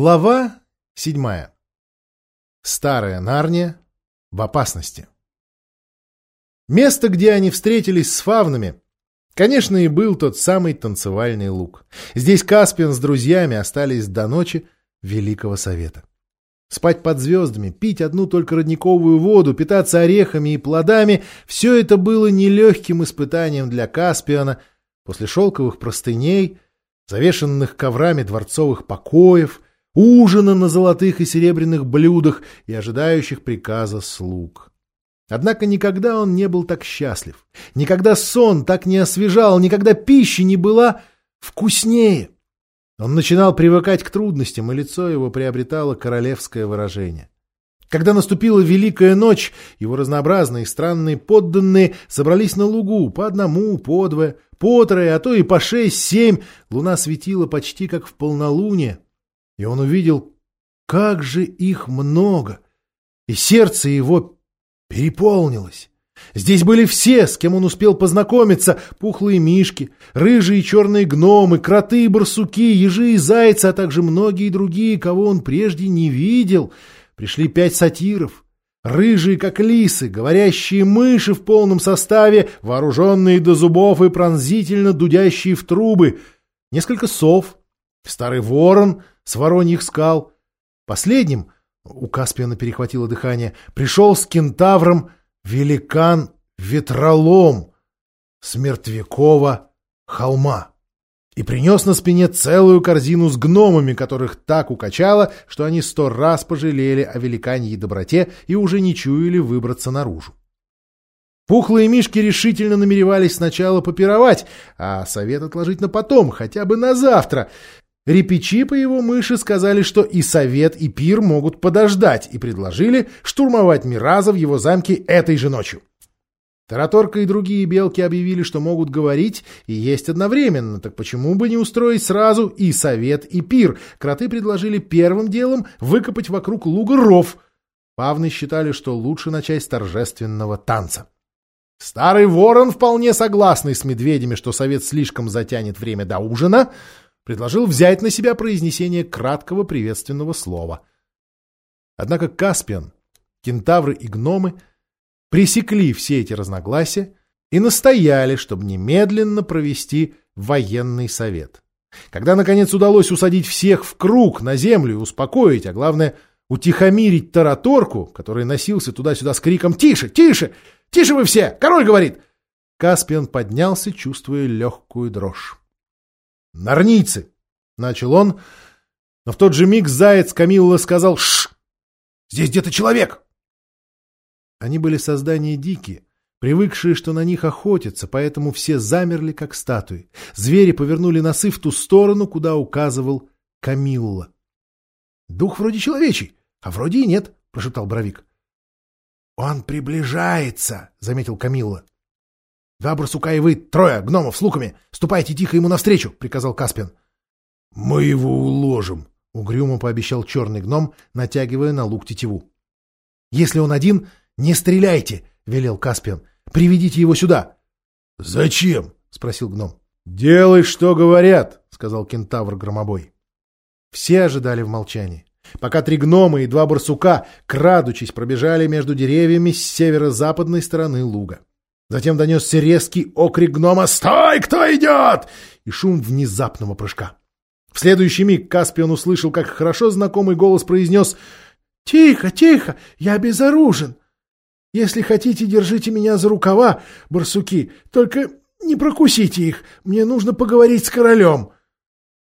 Глава седьмая. Старая Нарния в опасности. Место, где они встретились с фавнами, конечно, и был тот самый танцевальный луг. Здесь Каспиан с друзьями остались до ночи Великого Совета. Спать под звездами, пить одну только родниковую воду, питаться орехами и плодами — все это было нелегким испытанием для Каспиана после шелковых простыней, завешенных коврами дворцовых покоев — ужина на золотых и серебряных блюдах и ожидающих приказа слуг. Однако никогда он не был так счастлив, никогда сон так не освежал, никогда пища не была вкуснее. Он начинал привыкать к трудностям, и лицо его приобретало королевское выражение. Когда наступила Великая Ночь, его разнообразные странные подданные собрались на лугу по одному, по двое, по трое, а то и по шесть-семь. Луна светила почти как в полнолуние и он увидел, как же их много, и сердце его переполнилось. Здесь были все, с кем он успел познакомиться, пухлые мишки, рыжие и черные гномы, кроты и барсуки, ежи и зайцы, а также многие другие, кого он прежде не видел. Пришли пять сатиров, рыжие, как лисы, говорящие мыши в полном составе, вооруженные до зубов и пронзительно дудящие в трубы, несколько сов, старый ворон — с вороньих скал. Последним, у Каспиана перехватило дыхание, пришел с кентавром великан-ветролом с мертвякова холма и принес на спине целую корзину с гномами, которых так укачало, что они сто раз пожалели о великаньей доброте и уже не чуяли выбраться наружу. Пухлые мишки решительно намеревались сначала попировать, а совет отложить на потом, хотя бы на завтра. Репичи по его мыши сказали, что и совет, и пир могут подождать, и предложили штурмовать Мираза в его замке этой же ночью. Тараторка и другие белки объявили, что могут говорить и есть одновременно, так почему бы не устроить сразу и совет, и пир? Кроты предложили первым делом выкопать вокруг луга ров. Павны считали, что лучше начать с торжественного танца. Старый ворон, вполне согласный с медведями, что совет слишком затянет время до ужина, предложил взять на себя произнесение краткого приветственного слова. Однако Каспиан, кентавры и гномы пресекли все эти разногласия и настояли, чтобы немедленно провести военный совет. Когда, наконец, удалось усадить всех в круг на землю и успокоить, а главное, утихомирить Тараторку, который носился туда-сюда с криком «Тише! Тише! Тише вы все! Король говорит!» Каспиан поднялся, чувствуя легкую дрожь. «Нарницы!» — начал он, но в тот же миг заяц Камилла сказал «Шш! Здесь где-то человек!» Они были создания дикие, привыкшие, что на них охотятся, поэтому все замерли, как статуи. Звери повернули носы в ту сторону, куда указывал Камилла. «Дух вроде человечий, а вроде и нет», — прошептал Бровик. «Он приближается», — заметил Камилла. «Два барсука и вы, трое, гномов с луками, ступайте тихо ему навстречу», — приказал Каспиан. «Мы его уложим», — угрюмо пообещал черный гном, натягивая на лук тетиву. «Если он один, не стреляйте», — велел Каспиан. «Приведите его сюда». «Зачем?» — спросил гном. «Делай, что говорят», — сказал кентавр громобой. Все ожидали в молчании. Пока три гнома и два барсука, крадучись, пробежали между деревьями с северо-западной стороны луга. Затем донесся резкий окрик гнома «Стой! Кто идет?» и шум внезапного прыжка. В следующий миг Каспион услышал, как хорошо знакомый голос произнес «Тихо, тихо, я безоружен. Если хотите, держите меня за рукава, барсуки, только не прокусите их, мне нужно поговорить с королем».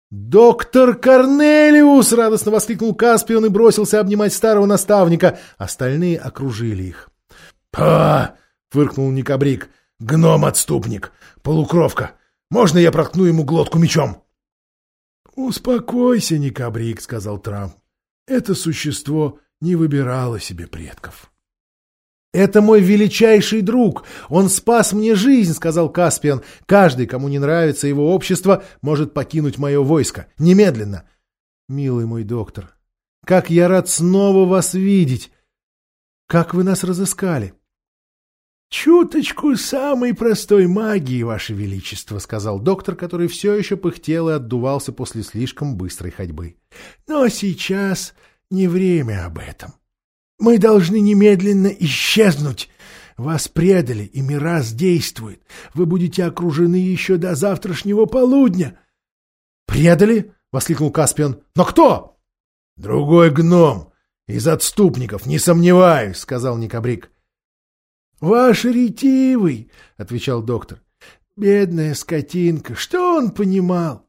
«Доктор Корнелиус!» — радостно воскликнул Каспион и бросился обнимать старого наставника. Остальные окружили их. «Па!» Фыркнул Никабрик. «Гном-отступник! Полукровка! Можно я проткну ему глотку мечом?» «Успокойся, Никабрик», — сказал Трамп. «Это существо не выбирало себе предков». «Это мой величайший друг! Он спас мне жизнь!» — сказал Каспиан. «Каждый, кому не нравится его общество, может покинуть мое войско. Немедленно!» «Милый мой доктор, как я рад снова вас видеть! Как вы нас разыскали!» «Чуточку самой простой магии, Ваше Величество», — сказал доктор, который все еще пыхтел и отдувался после слишком быстрой ходьбы. «Но сейчас не время об этом. Мы должны немедленно исчезнуть. Вас предали, и Мирас действует. Вы будете окружены еще до завтрашнего полудня». «Предали?» — воскликнул Каспиан. «Но кто?» «Другой гном. Из отступников, не сомневаюсь», — сказал Никабрик. «Ваш ретивый», — отвечал доктор. «Бедная скотинка, что он понимал?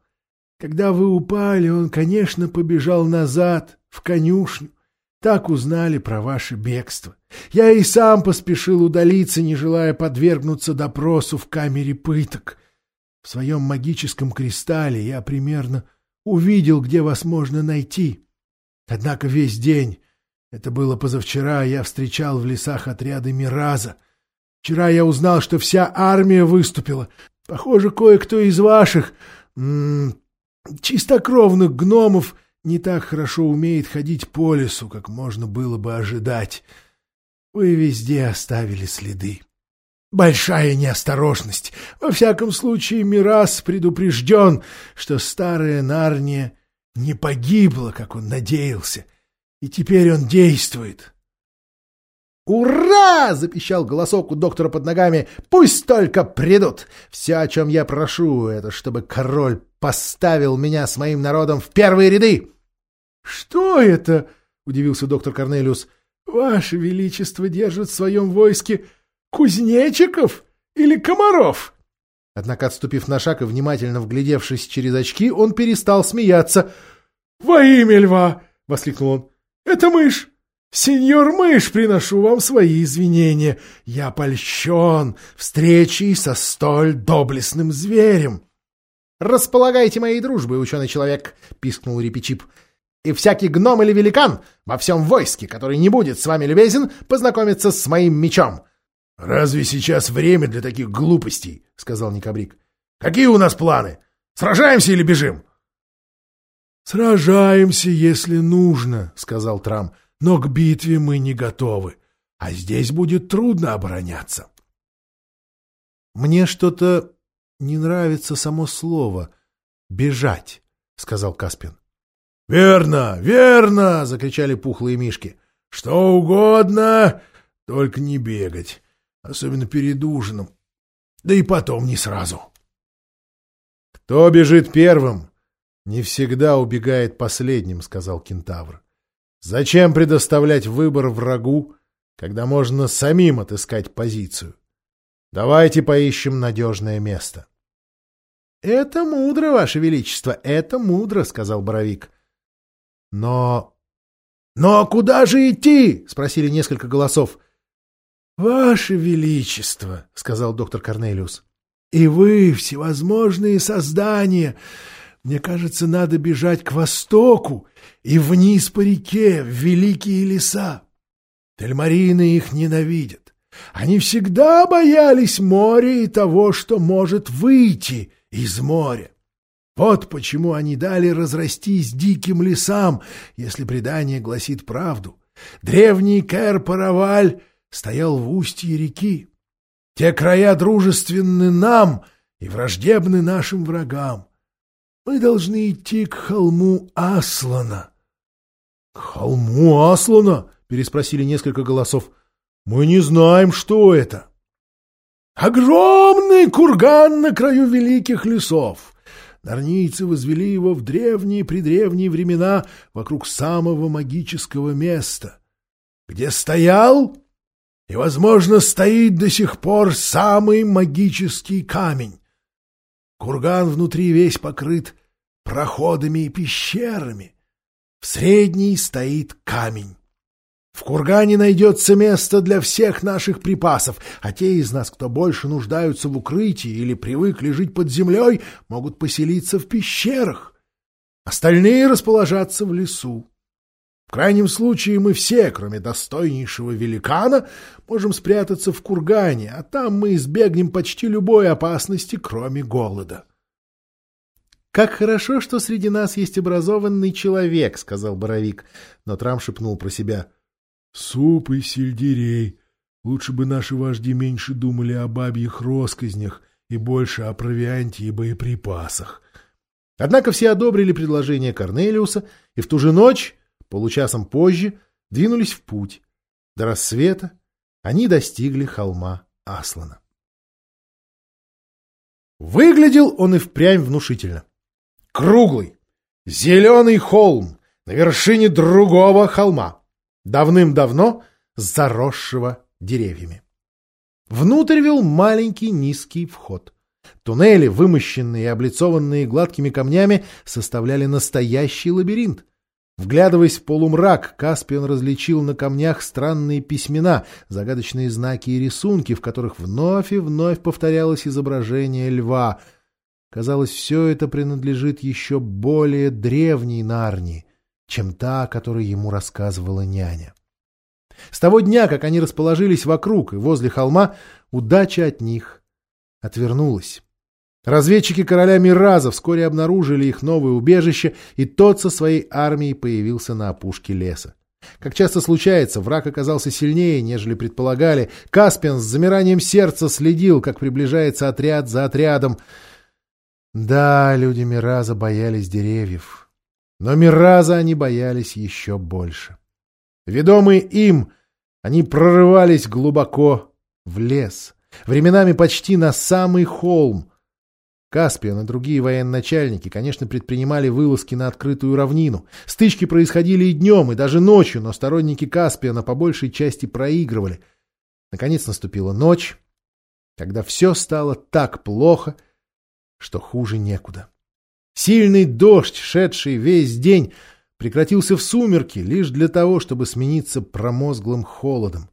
Когда вы упали, он, конечно, побежал назад, в конюшню. Так узнали про ваше бегство. Я и сам поспешил удалиться, не желая подвергнуться допросу в камере пыток. В своем магическом кристалле я примерно увидел, где вас можно найти. Однако весь день, это было позавчера, я встречал в лесах отряды Мираза. Вчера я узнал, что вся армия выступила. Похоже, кое-кто из ваших чистокровных гномов не так хорошо умеет ходить по лесу, как можно было бы ожидать. Вы везде оставили следы. Большая неосторожность. Во всяком случае, Мирас предупрежден, что старая Нарния не погибла, как он надеялся, и теперь он действует. «Ура!» — запищал голосок у доктора под ногами. «Пусть только придут! Все, о чем я прошу, это чтобы король поставил меня с моим народом в первые ряды!» «Что это?» — удивился доктор Корнелиус. «Ваше Величество держит в своем войске кузнечиков или комаров?» Однако, отступив на шаг и внимательно вглядевшись через очки, он перестал смеяться. «Во имя льва!» — воскликнул он. «Это мышь! «Сеньор Мышь, приношу вам свои извинения. Я польщен встречей со столь доблестным зверем». «Располагайте моей дружбой, ученый человек», — пискнул Рипичип. «И всякий гном или великан во всем войске, который не будет с вами любезен, познакомится с моим мечом». «Разве сейчас время для таких глупостей?» — сказал Никабрик. «Какие у нас планы? Сражаемся или бежим?» «Сражаемся, если нужно», — сказал Трам но к битве мы не готовы, а здесь будет трудно обороняться. Мне что-то не нравится само слово «бежать», — сказал Каспин. «Верно, верно!» — закричали пухлые мишки. «Что угодно, только не бегать, особенно перед ужином, да и потом не сразу». «Кто бежит первым, не всегда убегает последним», — сказал кентавр. Зачем предоставлять выбор врагу, когда можно самим отыскать позицию? Давайте поищем надежное место. — Это мудро, Ваше Величество, это мудро, — сказал Боровик. — Но... — Но куда же идти? — спросили несколько голосов. — Ваше Величество, — сказал доктор Корнелиус, — и вы, всевозможные создания, мне кажется, надо бежать к востоку и вниз по реке, в великие леса. Тельмарины их ненавидят. Они всегда боялись моря и того, что может выйти из моря. Вот почему они дали разрастись диким лесам, если предание гласит правду. Древний Кэр-Параваль стоял в устье реки. Те края дружественны нам и враждебны нашим врагам. Мы должны идти к холму Аслана. — К холму Аслана? — переспросили несколько голосов. — Мы не знаем, что это. — Огромный курган на краю великих лесов. Нарнийцы возвели его в древние-предревние времена вокруг самого магического места, где стоял и, возможно, стоит до сих пор самый магический камень. Курган внутри весь покрыт проходами и пещерами. В средней стоит камень. В кургане найдется место для всех наших припасов, а те из нас, кто больше нуждаются в укрытии или привыкли жить под землей, могут поселиться в пещерах. Остальные расположатся в лесу. В крайнем случае мы все, кроме достойнейшего великана, можем спрятаться в кургане, а там мы избегнем почти любой опасности, кроме голода. — Как хорошо, что среди нас есть образованный человек, — сказал Боровик, но Трам шепнул про себя. — Суп и сельдерей. Лучше бы наши вожди меньше думали о бабьих росказнях и больше о провианте и боеприпасах. Однако все одобрили предложение Корнелиуса, и в ту же ночь, получасом позже, двинулись в путь. До рассвета они достигли холма Аслана. Выглядел он и впрямь внушительно. Круглый, зеленый холм на вершине другого холма, давным-давно заросшего деревьями. Внутрь вел маленький низкий вход. Туннели, вымощенные и облицованные гладкими камнями, составляли настоящий лабиринт. Вглядываясь в полумрак, Каспион различил на камнях странные письмена, загадочные знаки и рисунки, в которых вновь и вновь повторялось изображение льва. Казалось, все это принадлежит еще более древней Нарнии, чем та, о которой ему рассказывала няня. С того дня, как они расположились вокруг и возле холма, удача от них отвернулась. Разведчики короля Мираза вскоре обнаружили их новое убежище, и тот со своей армией появился на опушке леса. Как часто случается, враг оказался сильнее, нежели предполагали. Каспиан с замиранием сердца следил, как приближается отряд за отрядом. Да, люди Мираза боялись деревьев. Но Мираза они боялись еще больше. Ведомые им, они прорывались глубоко в лес, временами почти на самый холм. Каспиан и другие военачальники, конечно, предпринимали вылазки на открытую равнину. Стычки происходили и днем, и даже ночью, но сторонники Каспиана по большей части проигрывали. Наконец наступила ночь, когда все стало так плохо, что хуже некуда. Сильный дождь, шедший весь день, прекратился в сумерки лишь для того, чтобы смениться промозглым холодом.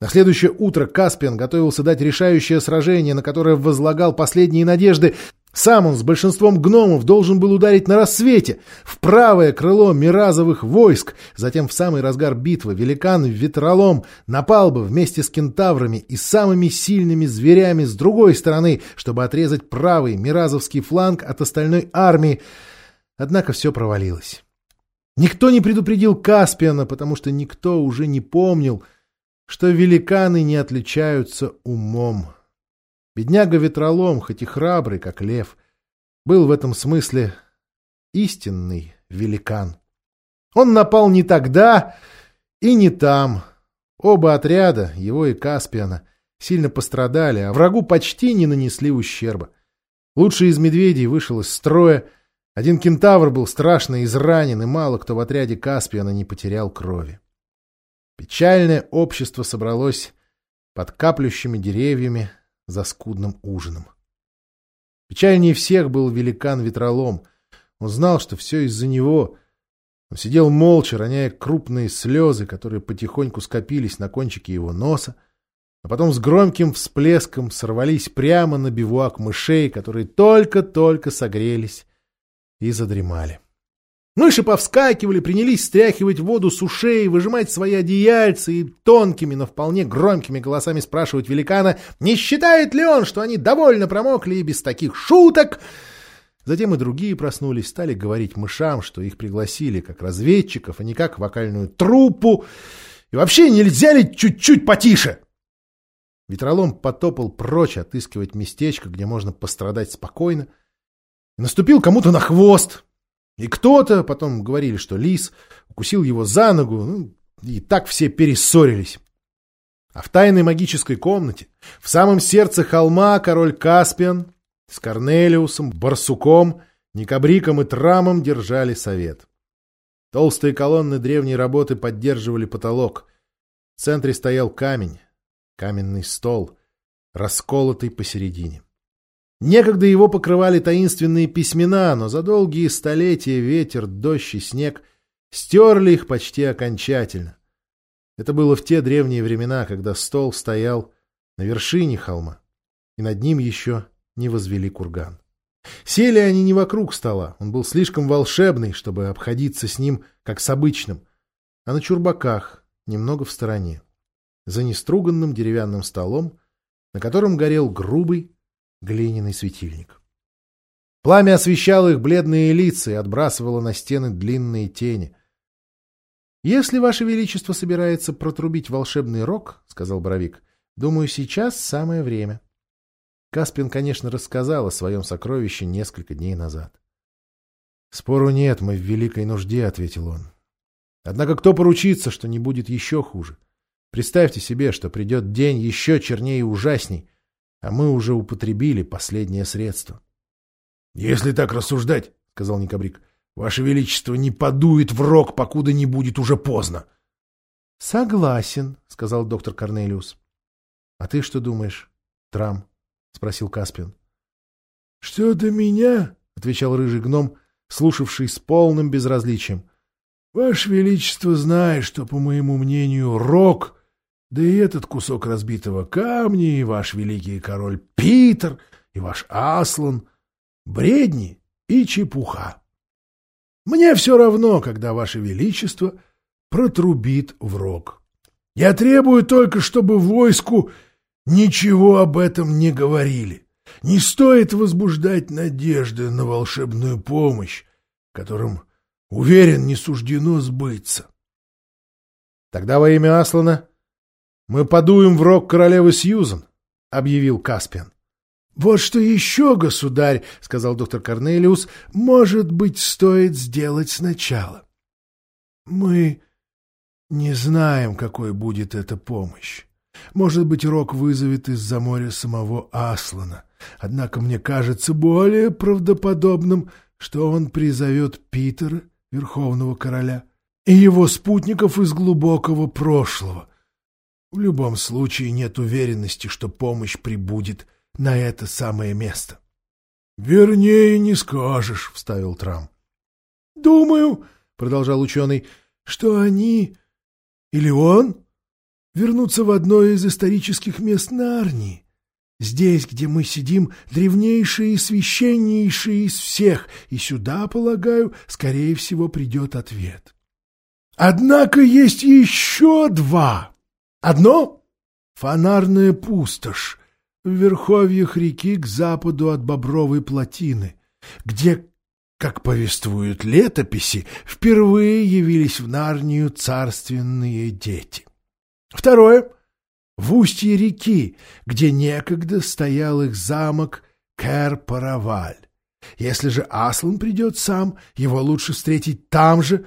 На следующее утро Каспиан готовился дать решающее сражение, на которое возлагал последние надежды. Сам он с большинством гномов должен был ударить на рассвете, в правое крыло миразовых войск, затем в самый разгар битвы великан ветролом напал бы вместе с кентаврами и самыми сильными зверями с другой стороны, чтобы отрезать правый миразовский фланг от остальной армии. Однако все провалилось. Никто не предупредил Каспиана, потому что никто уже не помнил, что великаны не отличаются умом. Бедняга Ветролом, хоть и храбрый, как лев, был в этом смысле истинный великан. Он напал не тогда и не там. Оба отряда, его и Каспиана, сильно пострадали, а врагу почти не нанесли ущерба. Лучший из медведей вышел из строя, один кентавр был страшно изранен, и мало кто в отряде Каспиана не потерял крови. Печальное общество собралось под каплющими деревьями за скудным ужином. Печальнее всех был великан-ветролом. Он знал, что все из-за него. Он сидел молча, роняя крупные слезы, которые потихоньку скопились на кончике его носа, а потом с громким всплеском сорвались прямо на бивуак мышей, которые только-только согрелись и задремали. Мыши повскакивали, принялись стряхивать воду с ушей, выжимать свои одеяльца и тонкими, но вполне громкими голосами спрашивать великана, не считает ли он, что они довольно промокли и без таких шуток. Затем и другие проснулись, стали говорить мышам, что их пригласили как разведчиков, а не как вокальную труппу. И вообще нельзя ли чуть-чуть потише? Ветролом потопал прочь отыскивать местечко, где можно пострадать спокойно, и наступил кому-то на хвост. И кто-то, потом говорили, что лис, укусил его за ногу, ну, и так все перессорились. А в тайной магической комнате, в самом сердце холма, король Каспиан с Корнелиусом, Барсуком, Никабриком и Трамом держали совет. Толстые колонны древней работы поддерживали потолок. В центре стоял камень, каменный стол, расколотый посередине. Некогда его покрывали таинственные письмена, но за долгие столетия ветер, дождь и снег стерли их почти окончательно. Это было в те древние времена, когда стол стоял на вершине холма, и над ним еще не возвели курган. Сели они не вокруг стола, он был слишком волшебный, чтобы обходиться с ним, как с обычным, а на чурбаках, немного в стороне, за неструганным деревянным столом, на котором горел грубый, глиняный светильник. Пламя освещало их бледные лица и отбрасывало на стены длинные тени. — Если Ваше Величество собирается протрубить волшебный рог, — сказал Боровик, Думаю, сейчас самое время. Каспин, конечно, рассказал о своем сокровище несколько дней назад. «Спору нет, мы в великой нужде», — ответил он. «Однако кто поручится, что не будет еще хуже? Представьте себе, что придет день еще чернее и ужасней, а мы уже употребили последнее средство». «Если так рассуждать, — сказал Никабрик, — Ваше Величество не подует в рог, покуда не будет уже поздно». «Согласен», — сказал доктор Корнелиус. «А ты что думаешь, Трам?» — спросил Каспиан. «Что до меня?» — отвечал рыжий гном, слушавший с полным безразличием. «Ваше Величество знает, что, по моему мнению, рок, да и этот кусок разбитого камня, и ваш великий король Питер, и ваш Аслан — бредни и чепуха. Мне все равно, когда Ваше Величество протрубит в рог. Я требую только, чтобы войску ничего об этом не говорили. Не стоит возбуждать надежды на волшебную помощь, которым, уверен, не суждено сбыться. — Тогда во имя Аслана мы подуем в рог королевы Сьюзан, — объявил Каспиан. — Вот что еще, государь, — сказал доктор Корнелиус, — может быть, стоит сделать сначала. Мы не знаем, какой будет эта помощь. Может быть, Рок вызовет из-за моря самого Аслана. Однако мне кажется более правдоподобным, что он призовет Питера, Верховного Короля, и его спутников из глубокого прошлого. В любом случае нет уверенности, что помощь прибудет на это самое место. — Вернее, не скажешь, — вставил Трам. — Думаю, — продолжал ученый, — что они или он вернутся в одно из исторических мест Нарнии. Здесь, где мы сидим, древнейшие и священнейшие из всех, и сюда, полагаю, скорее всего, придет ответ. Однако есть еще два. Одно — фонарная пустошь в верховьях реки к западу от Бобровой плотины, где, как повествуют летописи, впервые явились в Нарнию царственные дети. Второе — в устье реки, где некогда стоял их замок Кэр-Параваль. Если же Аслан придет сам, его лучше встретить там же,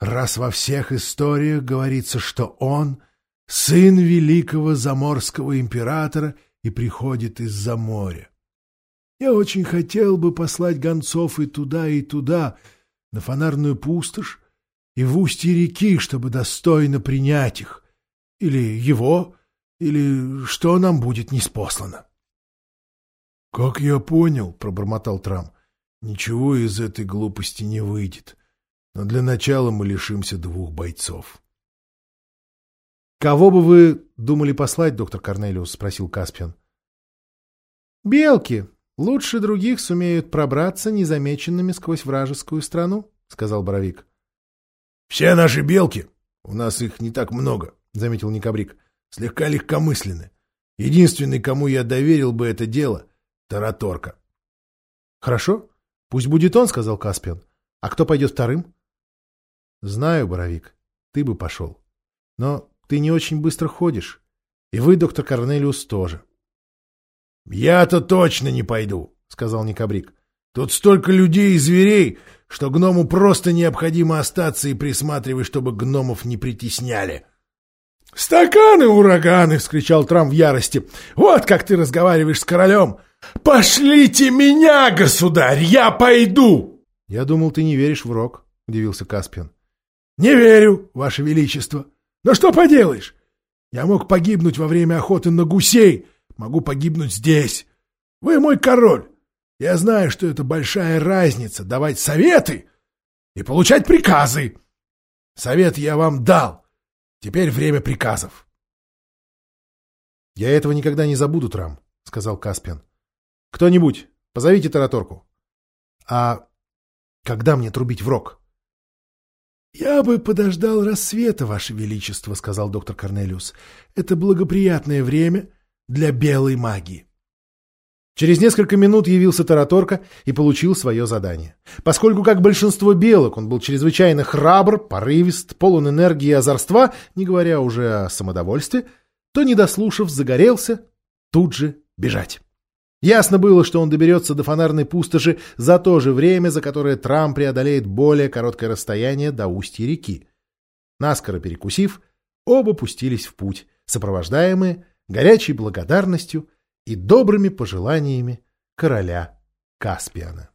раз во всех историях говорится, что он — сын великого заморского императора и приходит из-за моря. Я очень хотел бы послать гонцов и туда, и туда, на фонарную пустошь и в устье реки, чтобы достойно принять их. Или его, или что нам будет неспослано. — Как я понял, — пробормотал Трам, — ничего из этой глупости не выйдет. Но для начала мы лишимся двух бойцов. — Кого бы вы думали послать, доктор Корнелиус? — спросил Каспиан. — Белки. Лучше других сумеют пробраться незамеченными сквозь вражескую страну, — сказал Боровик. — Все наши белки. У нас их не так много, — заметил Никабрик слегка легкомысленны. Единственный, кому я доверил бы это дело — Тараторка. — Хорошо, пусть будет он, — сказал Каспиан. — А кто пойдет вторым? — Знаю, Боровик, ты бы пошел. Но ты не очень быстро ходишь. И вы, доктор Корнелиус, тоже. — Я-то точно не пойду, — сказал Никабрик. — Тут столько людей и зверей, что гному просто необходимо остаться и присматривать, чтобы гномов не притесняли. — «Стаканы, ураганы!» — вскричал Трам в ярости. «Вот как ты разговариваешь с королем! Пошлите меня, государь! Я пойду!» «Я думал, ты не веришь в рок», — удивился Каспиан. «Не верю, ваше величество. Но что поделаешь? Я мог погибнуть во время охоты на гусей, могу погибнуть здесь. Вы мой король. Я знаю, что это большая разница — давать советы и получать приказы. Совет я вам дал». Теперь время приказов. — Я этого никогда не забуду, Трам, — сказал Каспиан. — Кто-нибудь, позовите Тараторку. — А когда мне трубить в рог? — Я бы подождал рассвета, Ваше Величество, — сказал доктор Корнелиус. — Это благоприятное время для белой магии. Через несколько минут явился Тараторка и получил свое задание. Поскольку, как большинство белок, он был чрезвычайно храбр, порывист, полон энергии и озорства, не говоря уже о самодовольстве, то, не дослушав, загорелся, тут же бежать. Ясно было, что он доберется до фонарной пустоши за то же время, за которое Трамп преодолеет более короткое расстояние до устья реки. Наскоро перекусив, оба пустились в путь, сопровождаемые горячей благодарностью и добрыми пожеланиями короля Каспиана.